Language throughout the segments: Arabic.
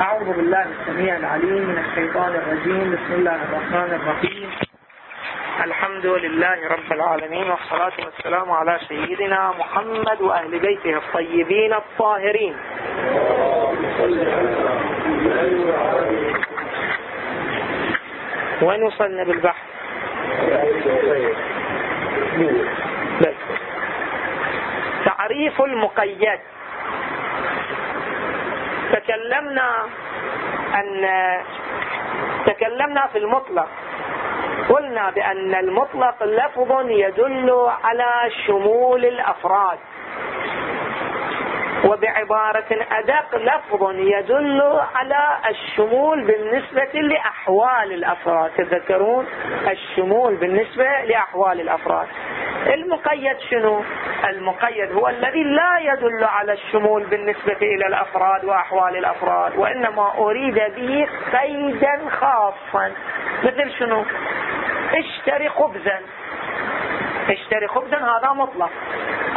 أعوذ بالله السميع العليم من الشيطان الرجيم. بسم الله الرحمن الرحيم. الحمد لله رب العالمين والصلاة والسلام على سيدنا محمد وأهل بيته الطيبين الطاهرين. وين وصلنا بالبحث تعريف المقيد. تكلمنا أن تكلمنا في المطلق. قلنا بأن المطلق لفظ يدل على شمول الأفراد. وبعبارة أدق لفظ يدل على الشمول بالنسبة لأحوال الأفراد. تذكرون؟ الشمول بالنسبة لأحوال الأفراد. المقيد شنو؟ المقيد هو الذي لا يدل على الشمول بالنسبة إلى الأفراد وأحوال الأفراد وإنما أريد به قيدا خاصا. مثل شنو؟ اشتري خبزا. اشتري خبزا هذا مطلق.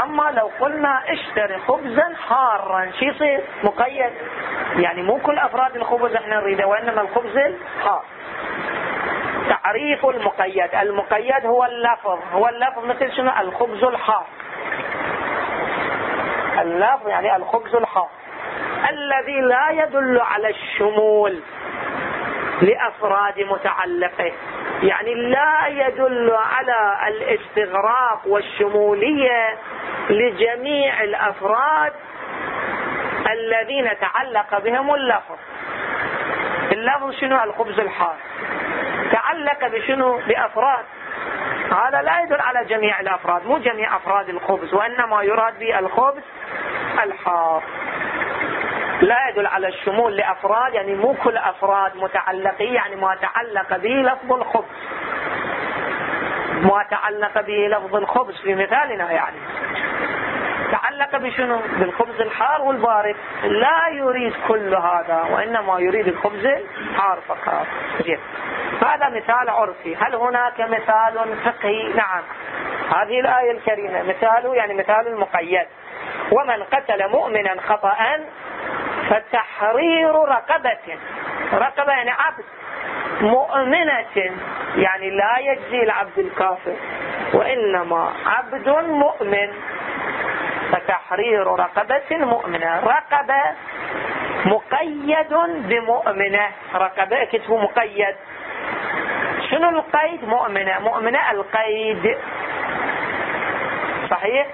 أما لو قلنا اشتري خبزا حارا شو يصير؟ مقيد. يعني مو كل أفراد الخبز إحنا نريده وإنما الخبز الحار. تعريف المقيد. المقيد هو اللفظ. هو اللفظ مثل شنو؟ الخبز الحار. اللفظ يعني الخبز الحار. الذي لا يدل على الشمول لأفراد متعلقه. يعني لا يدل على الاستغراق والشمولية لجميع الأفراد الذين تعلق بهم اللفظ. اللفظ شنو؟ الخبز الحار. تعلق بشنو؟ بأفراد. هذا لا يدل على جميع الأفراد مو جميع أفراد الخبز وإنما يراد به الخبز الحار. لا يدل على الشمول لأفراد يعني مو كل أفراد متعلقين يعني ما تعلق به لفظ الخبز. ما تعلق به لفظ الخبز في مثالنا يعني. تعلق بشنو؟ بالخبز الحار والبارد. لا يريد كل هذا وإنما يريد الخبز الحار فقط. جيد. هذا مثال عرفي. هل هناك مثال فقهي؟ نعم. هذه الآية الكريمة. مثاله يعني مثال المقيد ومن قتل مؤمنا خطأ فتحرير رقبة. رقبة يعني عبد. مؤمنة يعني لا يجزي العبد الكافر. وإنما عبد مؤمن. فتحرير رقبة مؤمنة. رقبة مقيد بمؤمنة. رقبة كتب مقيد. شنو القيد؟ مؤمنة. مؤمنة القيد. صحيح؟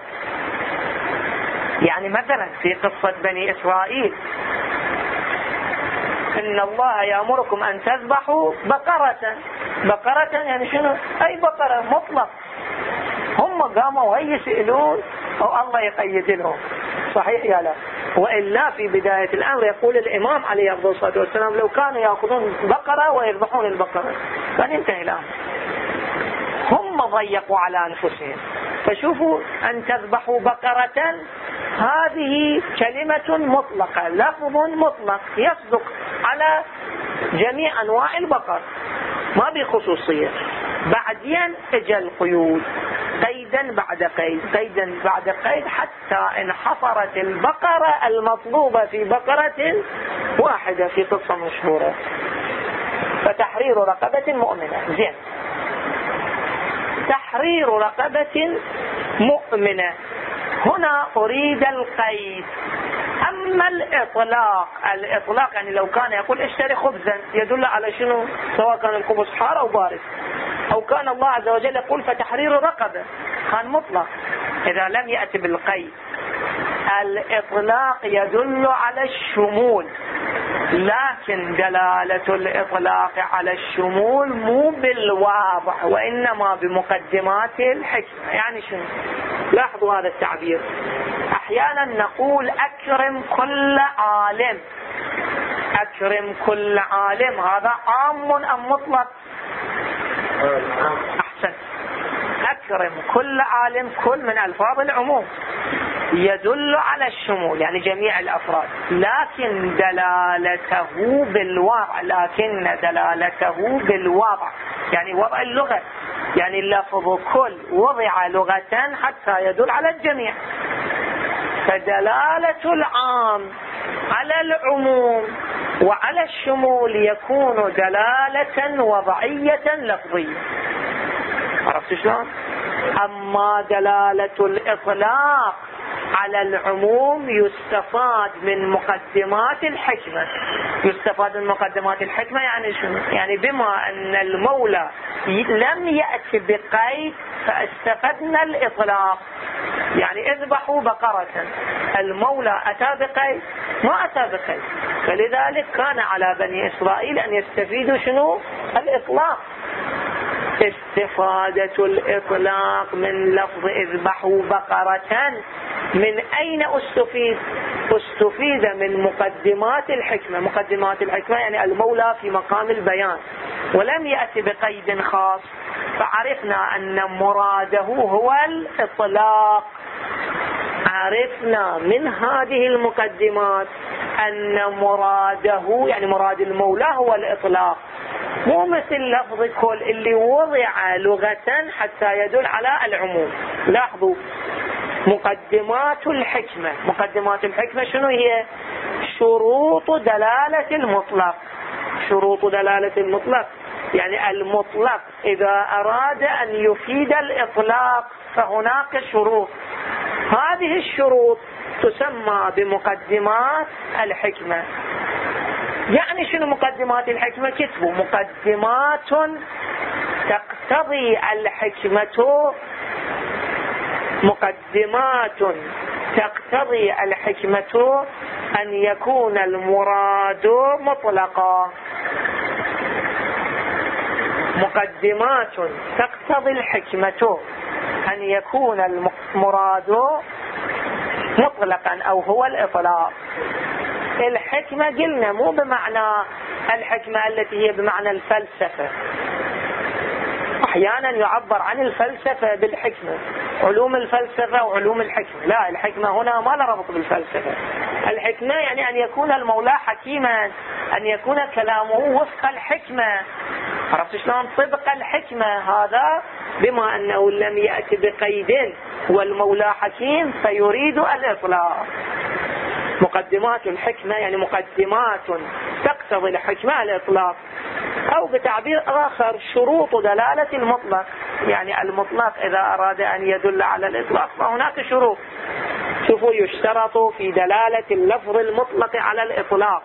يعني مثلا في قصة بني إسرائيل. إن الله يأمركم أن تذبحوا بقرة. بقرة يعني شنو؟ أي بقرة؟ مطلق. هم قاموا هي يسألون أو الله يقيد لهم صحيح يا لا. وإلا في بداية الأمر يقول الإمام عليه الصلاة والسلام لو كانوا يأخذون بقرة ويذبحون البقرة. كان ينتهي الأمر هم ضيقوا على أنفسهم. فشوفوا أن تذبحوا بقرة. هذه كلمة مطلقة لفظ مطلق يصدق على جميع أنواع البقر. ما بخصوصية. بعدين اجى القيود. قيدا بعد قيد قيدا بعد قيد حتى انحصرت البقرة المطلوبة في بقرة واحدة في قصة مشهورة. فتحرير رقبة مؤمنة. زين. تحرير رقبة مؤمنة. هنا أريد القيد. أما الإطلاق الإطلاق يعني لو كان يقول اشتري خبزا يدل على شنو؟ سواء كان الخبز حار أو بارد. أو كان الله عز وجل يقول فتحرير رقبة. كان مطلق. إذا لم يأتي بالقيد الإطلاق يدل على الشمول. لكن دلالة الإطلاق على الشمول مو بالواضح وإنما بمقدمات الحكمة. يعني شنو؟ لاحظوا هذا التعبير. أحيانا نقول أكرم كل عالم. أكرم كل عالم. هذا عام أم مطلق؟ أحسن. أكرم كل عالم كل من ألفاظ العموم يدل على الشمول يعني جميع الأفراد. لكن دلالته بالوضع لكن دلالته بالوضع يعني وضع اللغة يعني اللفظ كل وضع لغة حتى يدل على الجميع. فدلالة العام على العموم الشمول يكون دلالة وضعية لفظية. عرفت شلون؟ أما دلالة الإطلاق على العموم يستفاد من مقدمات الحكمة. يستفاد من مقدمات الحكمة يعني شنو؟ يعني بما أن المولى لم يأتي بقيد فاستفدنا الإطلاق. يعني اذبحوا بقرة. المولى أتى بقيد ما أتى بقيد. فلذلك كان على بني إسرائيل أن يستفيدوا شنو؟ الإطلاق. استفادة الإطلاق من لفظ اذبحوا بقرة. من أين استفيد؟ استفيد من مقدمات الحكمة. مقدمات الحكمة يعني المولى في مقام البيان. ولم يأتي بقيد خاص. فعرفنا أن مراده هو الإطلاق. عرفنا من هذه المقدمات أن مراده يعني مراد المولى هو الإطلاق. مو مثل لفظ كل اللي وضع لغة حتى يدل على العموم. لاحظوا. مقدمات الحكمة. مقدمات الحكمة شنو هي؟ شروط دلالة المطلق. شروط دلالة المطلق. يعني المطلق إذا أراد أن يفيد الإطلاق فهناك شروط. هذه الشروط تسمى بمقدمات الحكمة. يعني شنو مقدمات الحكمة؟ كتبوا مقدمات تقتضي الحكمة. مقدمات تقتضي الحكمة أن يكون المراد مطلقا. مقدمات تقتضي الحكمة أن يكون المراد مطلقا أو هو الإطلاق. الحكمة قلنا مو بمعنى الحكمة التي هي بمعنى الفلسفة. أحيانا يعبر عن الفلسفة بالحكمة علوم الفلسفة وعلوم الحكمة. لا الحكمة هنا ما له ربط بالفلسفة. الحكمة يعني أن يكون المولى حكيما أن يكون كلامه وفق الحكمة. عرفت شلون؟ طبق الحكمة. هذا بما أنه لم يأتي بقيد والمولى حكيم فيريد الإطلاق. مقدمات الحكمة يعني مقدمات تقتضي الحكمة الإطلاق. أو بتعبير آخر شروط دلالة المطلق. يعني المطلق إذا أراد أن يدل على الإطلاق فهناك شروط. شوفوا يشترط في دلالة اللفظ المطلق على الإطلاق.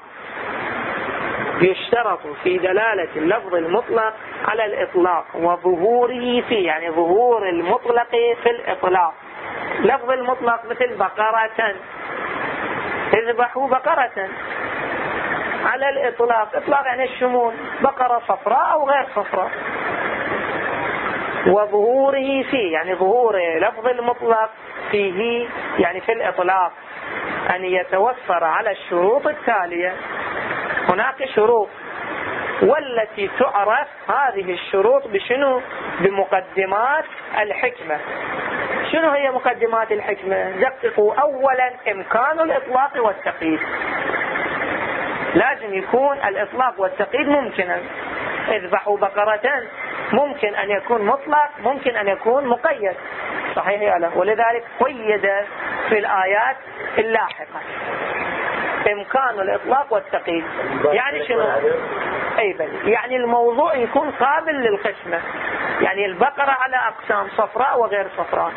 يشترط في دلالة اللفظ المطلق على الإطلاق وظهوره فيه يعني ظهور المطلق في الإطلاق. لفظ المطلق مثل بقرة اذبحوا بقرة. على الإطلاق. إطلاق يعني الشمول. بقرة صفراء أو غير صفراء. وظهوره فيه. يعني ظهور لفظ المطلق فيه. يعني في الإطلاق. أن يتوفر على الشروط التالية. هناك شروط. والتي تعرف هذه الشروط بشنو؟ بمقدمات الحكمة. شنو هي مقدمات الحكمة؟ دققوا أولا إمكان الإطلاق والتقييد. لازم يكون الإطلاق والتقييد ممكنا. اذبحوا بقرة ممكن أن يكون مطلق ممكن أن يكون مقيد. صحيح يا له ولذلك قيد في الآيات اللاحقة. إمكان الإطلاق والتقييد. يعني شنو؟ أي بل يعني الموضوع يكون قابل للقسمة يعني البقرة على أقسام صفراء وغير صفراء.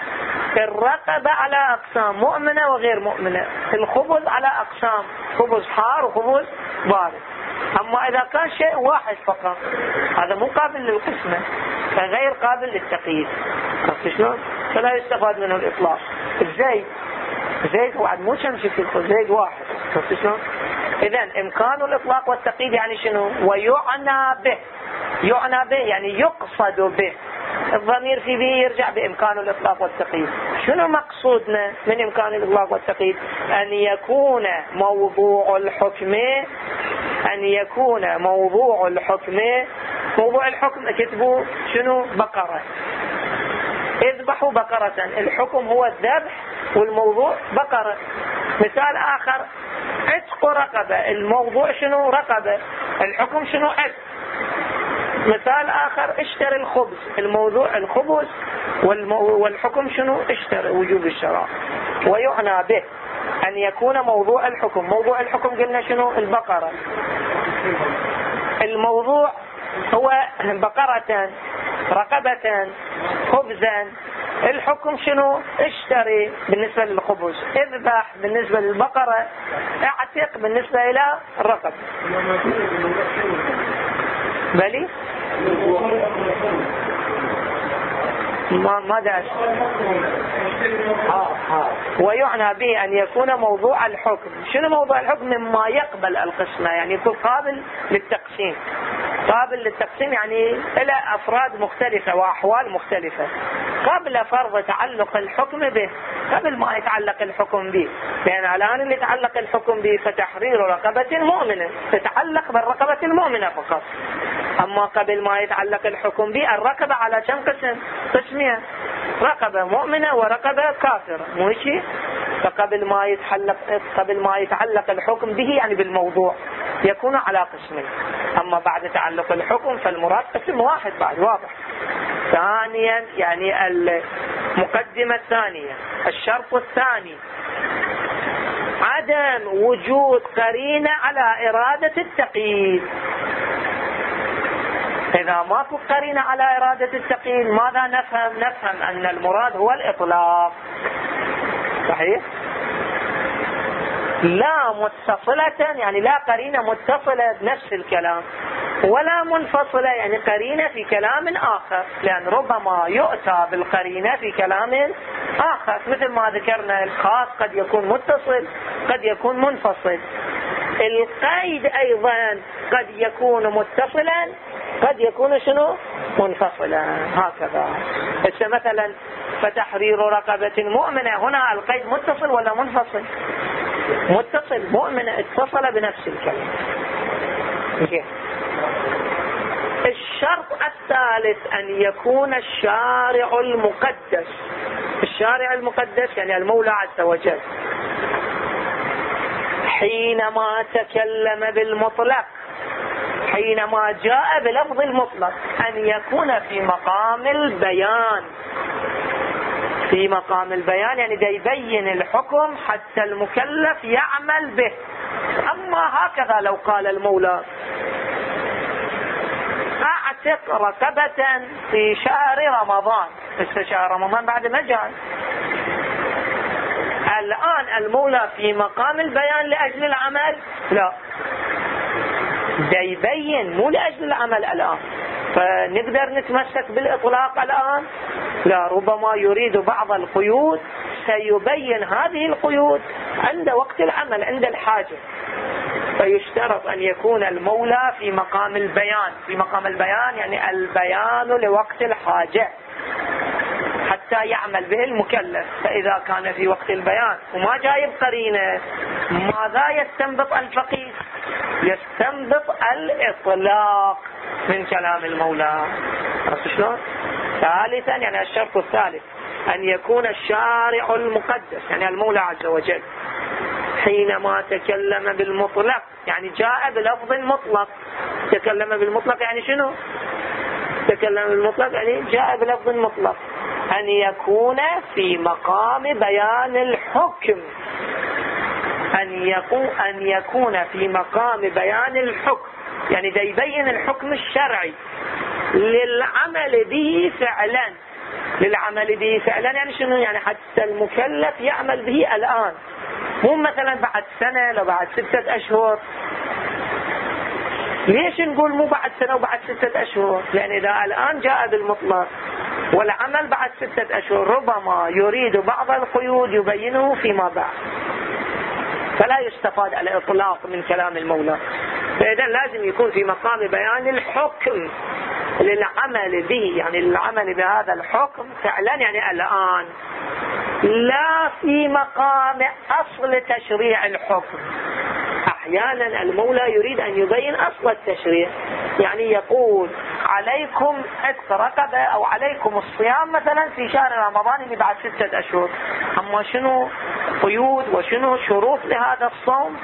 الرقبة على أقسام مؤمنة وغير مؤمنة. الخبز على أقسام خبز حار وخبز بارد. أما إذا كان شيء واحد فقط هذا مو قابل للقسمة فغير قابل للتقييد. شلون؟ فلا يستفاد منه الإطلاق. الزيت مو كم شكل زيد واحد. عرفت شلون؟ إذا إمكان الإطلاق والتقييد يعني شنو؟ ويعنى به. يعنى به يعني يقصد به. الضمير في به يرجع بإمكان الإطلاق والتقييد. شنو مقصودنا من إمكان الإطلاق والتقييد؟ أن يكون موضوع الحكم أن يكون موضوع الحكم. موضوع الحكم كتبوا شنو؟ بقرة. اذبحوا بقرة. الحكم هو الذبح والموضوع بقرة مثال آخر عتق رقبة. الموضوع شنو؟ رقبة. الحكم شنو؟ عتق. مثال آخر اشتري الخبز. الموضوع الخبز والحكم شنو؟ اشتري وجوب الشراء. ويعنى به أن يكون موضوع الحكم. موضوع الحكم قلنا شنو؟ البقرة. الموضوع هو بقرة رقبة خبزا. الحكم شنو؟ اشتري بالنسبة للخبز. اذبح بالنسبة للبقرة. اعتق بالنسبة إلى الرقبة بلي؟ ما ماذا ويعنى به أن يكون موضوع الحكم. شنو موضوع الحكم؟ مما يقبل القسمة. يعني يكون قابل للتقسيم. قابل للتقسيم يعني إلى أفراد مختلفة وأحوال مختلفة. قبل فرض تعلق الحكم به قبل ما يتعلق الحكم به. لأن الآن اللي يتعلق الحكم به فتحرير رقبة مؤمنة تتعلق بالرقبة المؤمنة فقط. أما قبل ما يتعلق الحكم به الرقبة على كم قسم قسمين رقبة مؤمنة ورقبة كافرة مو شيء فقبل ما يتعلق قبل ما يتعلق الحكم به يعني بالموضوع يكون على قسمين. أما بعد تعلق الحكم فالمراد قسم واحد بعد واضح. ثانيا يعني المقدمة الثانية. الشرط الثاني عدم وجود قرينة على إرادة التقييد. إذا ماكو قرينة على إرادة التقييد ماذا نفهم؟ نفهم أن المراد هو الإطلاق. صحيح؟ لا متصلة يعني لا قرينة متصلة بنفس الكلام. ولا منفصلة يعني قرينة في كلام آخر لأن ربما يؤتى بالقرينة في كلام آخر مثل ما ذكرنا الخاص قد يكون متصل قد يكون منفصل. القيد أيضا قد يكون متصلا قد يكون شنو؟ منفصلا. هكذا. هسه مثلا فتحرير رقبة مؤمنة هنا القيد متصل ولا منفصل؟ متصل. مؤمنة اتصل بنفس الكلمة. الشرط الثالث أن يكون الشارع المقدس. الشارع المقدس يعني المولى عز وجل. حينما تكلم بالمطلق حينما جاء بلفظ المطلق أن يكون في مقام البيان. في مقام البيان يعني دا يبين الحكم حتى المكلف يعمل به. أما هكذا لو قال المولى أعتق ركبة في شهر رمضان. في شهر رمضان بعد ما جاء الآن المولى في مقام البيان لأجل العمل؟ لا. دا يبين مو لأجل العمل الآن. فنقدر نتمسك بالإطلاق الآن؟ لا ربما يريد بعض القيود سيبين هذه القيود عند وقت العمل عند الحاجة. فيشترط أن يكون المولى في مقام البيان. في مقام البيان يعني البيان لوقت الحاجة. حتى يعمل به المكلف. فإذا كان في وقت البيان وما جايب قرينة ماذا يستنبط الفقيه؟ يستنبط الإطلاق من كلام المولى. عرفت شلون؟ ثالثا يعني الشرط الثالث أن يكون الشارع المقدس. يعني المولى عز وجل. حينما تكلم بالمطلق يعني جاء بلفظ المطلق تكلم بالمطلق يعني شنو؟ تكلم بالمطلق يعني جاء بلفظ مطلق. أن يكون في مقام بيان الحكم. أن يكون, أن يكون في مقام بيان الحكم. يعني ده يبين الحكم الشرعي. للعمل به فعلا. للعمل به فعلا يعني شنو؟ يعني حتى المكلف يعمل به الآن. مو مثلا بعد سنة لو بعد ستة أشهر. ليش نقول مو بعد سنة وبعد ستة أشهر؟ لأن إذا الآن جاء بالمطلق والعمل بعد ستة أشهر ربما يريد بعض القيود يبينه فيما بعد. فلا يستفاد على إطلاق من كلام المولى. فإذا لازم يكون في مقام بيان الحكم للعمل به يعني للعمل بهذا الحكم فعلا يعني الآن. لا في مقام أصل تشريع الحكم. أحيانا المولى يريد أن يبين أصل التشريع. يعني يقول عليكم عتق رقبة أو عليكم الصيام مثلا في شهر رمضان اللي بعد ستة أشهر. أما شنو قيود وشنو شروط لهذا الصوم؟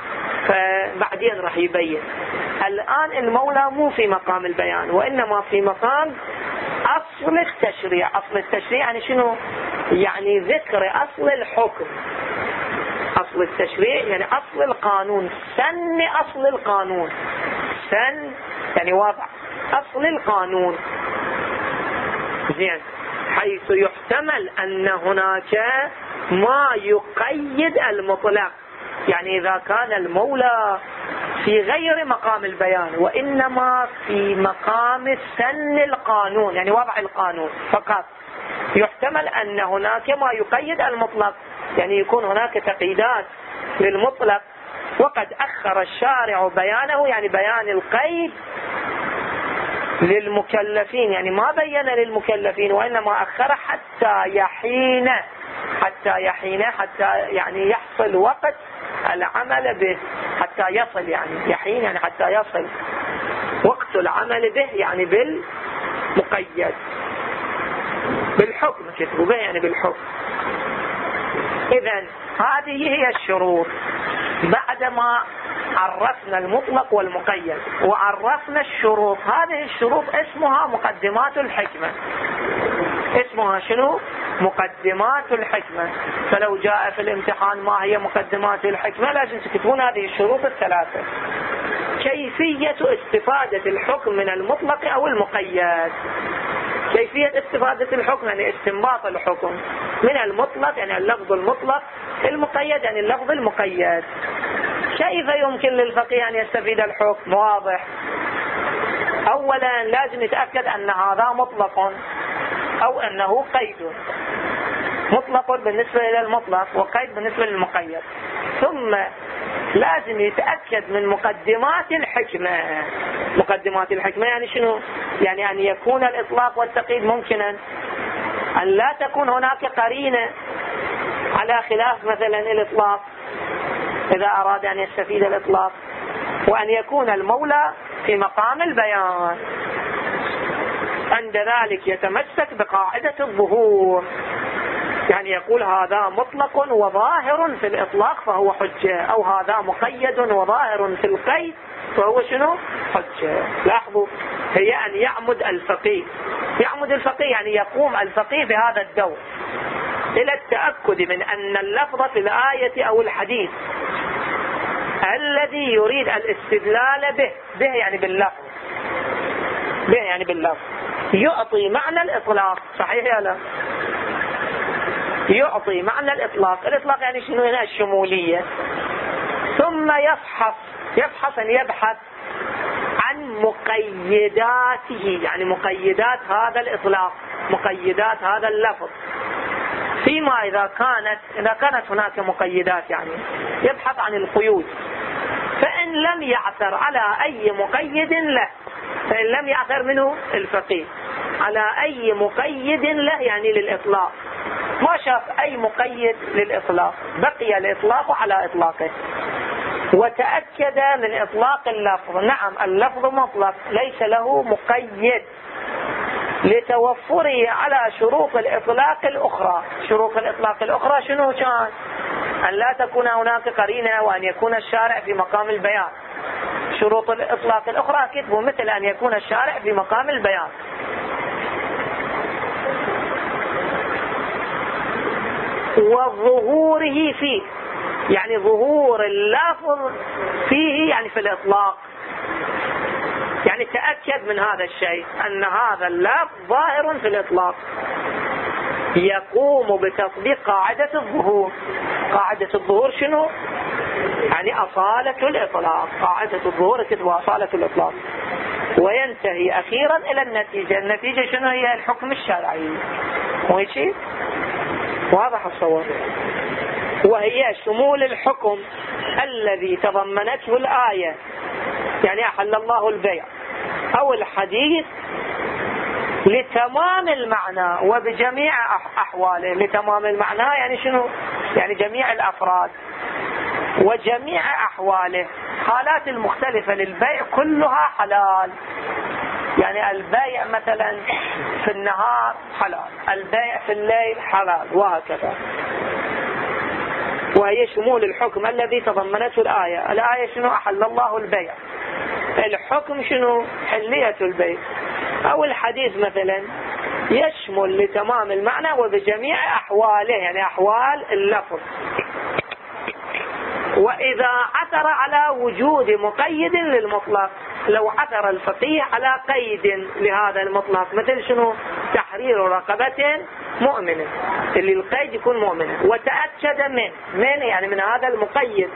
فبعدين راح يبين. الآن المولى مو في مقام البيان وإنما في مقام أصل التشريع. أصل التشريع يعني شنو؟ يعني ذكر أصل الحكم. أصل التشريع يعني أصل القانون. سن أصل القانون. السن يعني وضع أصل القانون. زين. حيث يحتمل أن هناك ما يقيد المطلق. يعني إذا كان المولى في غير مقام البيان وإنما في مقام سن القانون. يعني وضع القانون فقط. يحتمل أن هناك ما يقيد المطلق يعني يكون هناك تقييدات للمطلق. وقد أخر الشارع بيانه يعني بيان القيد للمكلفين يعني ما بين للمكلفين وإنما أخر حتى يحين حتى يحين حتى يعني يحصل وقت العمل به حتى يصل يعني يحين يعني حتى يصل وقت العمل به يعني بالمقيد. بالحكم كتبوا يعني بالحكم. إذا هذه هي الشروط بعدما عرفنا المطلق والمقيد وعرفنا الشروط هذه الشروط اسمها مقدمات الحكمة. اسمها شنو؟ مقدمات الحكمة. فلو جاء في الامتحان ما هي مقدمات الحكمة لازم تكتبون هذه الشروط الثلاثة. كيفية استفادة الحكم من المطلق أو المقيد؟ كيفية استفادة الحكم؟ يعني استنباط الحكم من المطلق يعني اللفظ المطلق المقيد يعني اللفظ المقيد. كيف يمكن للفقيه أن يستفيد الحكم؟ واضح. أولا لازم يتأكد أن هذا مطلق أو أنه قيد. مطلق بالنسبة إلى المطلق وقيد بالنسبة للمقيد. ثم لازم يتأكد من مقدمات الحكمة. مقدمات الحكمة يعني شنو؟ يعني أن يكون الإطلاق والتقييد ممكنا. أن لا تكون هناك قرينة على خلاف مثلا الإطلاق إذا أراد أن يستفيد الإطلاق. وأن يكون المولى في مقام البيان. عند ذلك يتمسك بقاعدة الظهور. يعني يقول هذا مطلق وظاهر في الإطلاق فهو حجة. أو هذا مقيد وظاهر في القيد فهو شنو؟ حجة. لاحظوا هي أن يعمد الفقيه. يعمد الفقيه يعني يقوم الفقيه بهذا الدور. إلى التأكد من أن اللفظ في الآية أو الحديث الذي يريد الاستدلال به به يعني باللفظ. به يعني باللفظ. يعطي معنى الإطلاق. صحيح يا لا؟ يعطي معنى الإطلاق. الإطلاق يعني شنو؟ هنا الشمولية. ثم يفحص يفحص أن يبحث عن مقيداته. يعني مقيدات هذا الإطلاق مقيدات هذا اللفظ. فيما إذا كانت إذا كانت هناك مقيدات يعني يبحث عن القيود. فإن لم يعثر على أي مقيد له فإن لم يعثر منه الفقيه. على أي مقيد له يعني للإطلاق. ما شاف أي مقيد للإطلاق بقي الإطلاق على إطلاقه. وتأكد من إطلاق اللفظ. نعم اللفظ مطلق ليس له مقيد. لتوفره على شروط الإطلاق الأخرى. شروط الإطلاق الأخرى شنو كان؟ أن لا تكون هناك قرينة وأن يكون الشارع في مقام البيان. شروط الإطلاق الأخرى كتبوا مثل أن يكون الشارع في مقام البيان. وظهوره فيه. يعني ظهور اللفظ فيه يعني في الإطلاق. يعني تأكد من هذا الشيء أن هذا اللفظ ظاهر في الإطلاق. يقوم بتطبيق قاعدة الظهور. قاعدة الظهور شنو؟ يعني أصالة الإطلاق. قاعدة الظهور كتبها أصالة الإطلاق. وينتهي أخيرا إلى النتيجة. النتيجة شنو هي؟ الحكم الشرعي. مو شيء واضح الصور وهي شمول الحكم الذي تضمنته الآية. يعني أحل الله البيع. أو الحديث لتمام المعنى وبجميع أحواله. لتمام المعنى يعني شنو؟ يعني جميع الأفراد وجميع أحواله. حالات المختلفة للبيع كلها حلال. يعني البيع مثلا في النهار حلال البيع في الليل حلال وهكذا. وهي شمول الحكم الذي تضمنته الآية. الآية شنو؟ أحل الله البيع. الحكم شنو؟ حلية البيع. أو الحديث مثلا يشمل لتمام المعنى وبجميع أحواله يعني أحوال اللفظ. وإذا عثر على وجود مقيد للمطلق لو عثر الفقيه على قيد لهذا المطلق مثل شنو؟ تحرير رقبة مؤمنة اللي القيد يكون مؤمنة وتأكد من من يعني من هذا المقيد.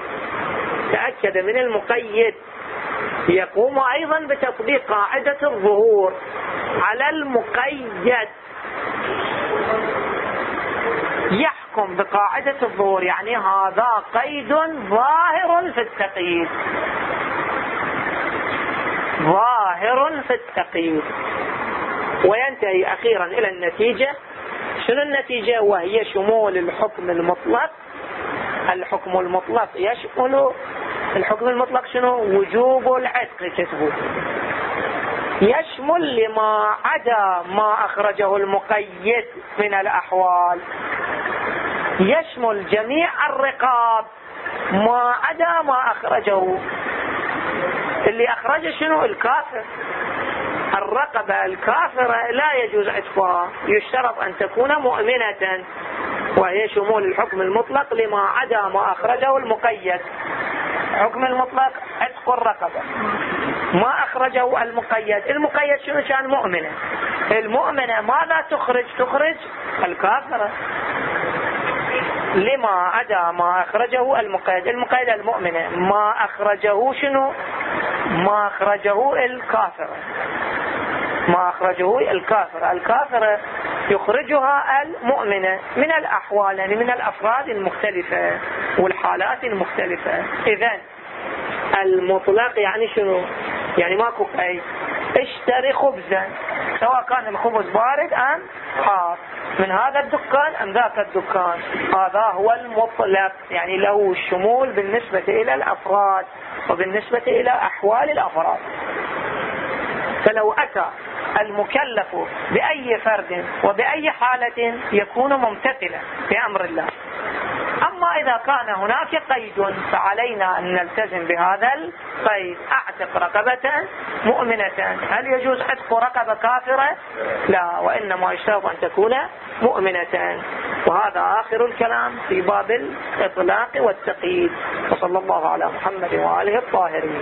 تأكد من المقيد. يقوم أيضا بتطبيق قاعدة الظهور على المقيد. يحكم بقاعدة الظهور يعني هذا قيد ظاهر في التقييد. ظاهر في التقييد وينتهي أخيرا إلى النتيجة. شنو النتيجة؟ وهي شمول الحكم المطلق. الحكم المطلق يشمل الحكم المطلق شنو؟ وجوب العتق كتبه يشمل لما عدا ما أخرجه المقيد من الأحوال. يشمل جميع الرقاب. ما عدا ما أخرجه اللي أخرجه شنو؟ الكافر. الرقبة الكافرة لا يجوز عتقها. يشترط أن تكون مؤمنة. وهي شمول الحكم المطلق لما عدا ما أخرجه المقيد. حكم المطلق عتق الرقبة. ما أخرجه المقيد. المقيد شنو؟ كان مؤمنة. المؤمنة ماذا تخرج؟ تخرج الكافرة. لما عدا ما أخرجه المقيد. المقيد المؤمنة. ما أخرجه شنو؟ ما أخرجه الكافرة ما أخرجه الكافرة الكافرة يخرجها المؤمنة من الأحوال يعني من الأفراد المختلفة والحالات المختلفة. إذا المطلق يعني شنو؟ يعني ماكو أي اشتري خبزا سواء كان الخبز بارد أم حار. من هذا الدكان أم ذاك الدكان. هذا هو المطلق. يعني له الشمول بالنسبة إلى الأفراد وبالنسبة إلى أحوال الأفراد. فلو أتى المكلف بأي فرد وبأي حالة يكون ممتثلا بأمر الله. إذا كان هناك قيد فعلينا أن نلتزم بهذا القيد. أعتق رقبة مؤمنة. هل يجوز عتق رقبة كافرة؟ لا وإنما يشترط أن تكون مؤمنة. وهذا آخر الكلام في باب الإطلاق والتقييد. وصلى الله على محمد وآله الطاهرين.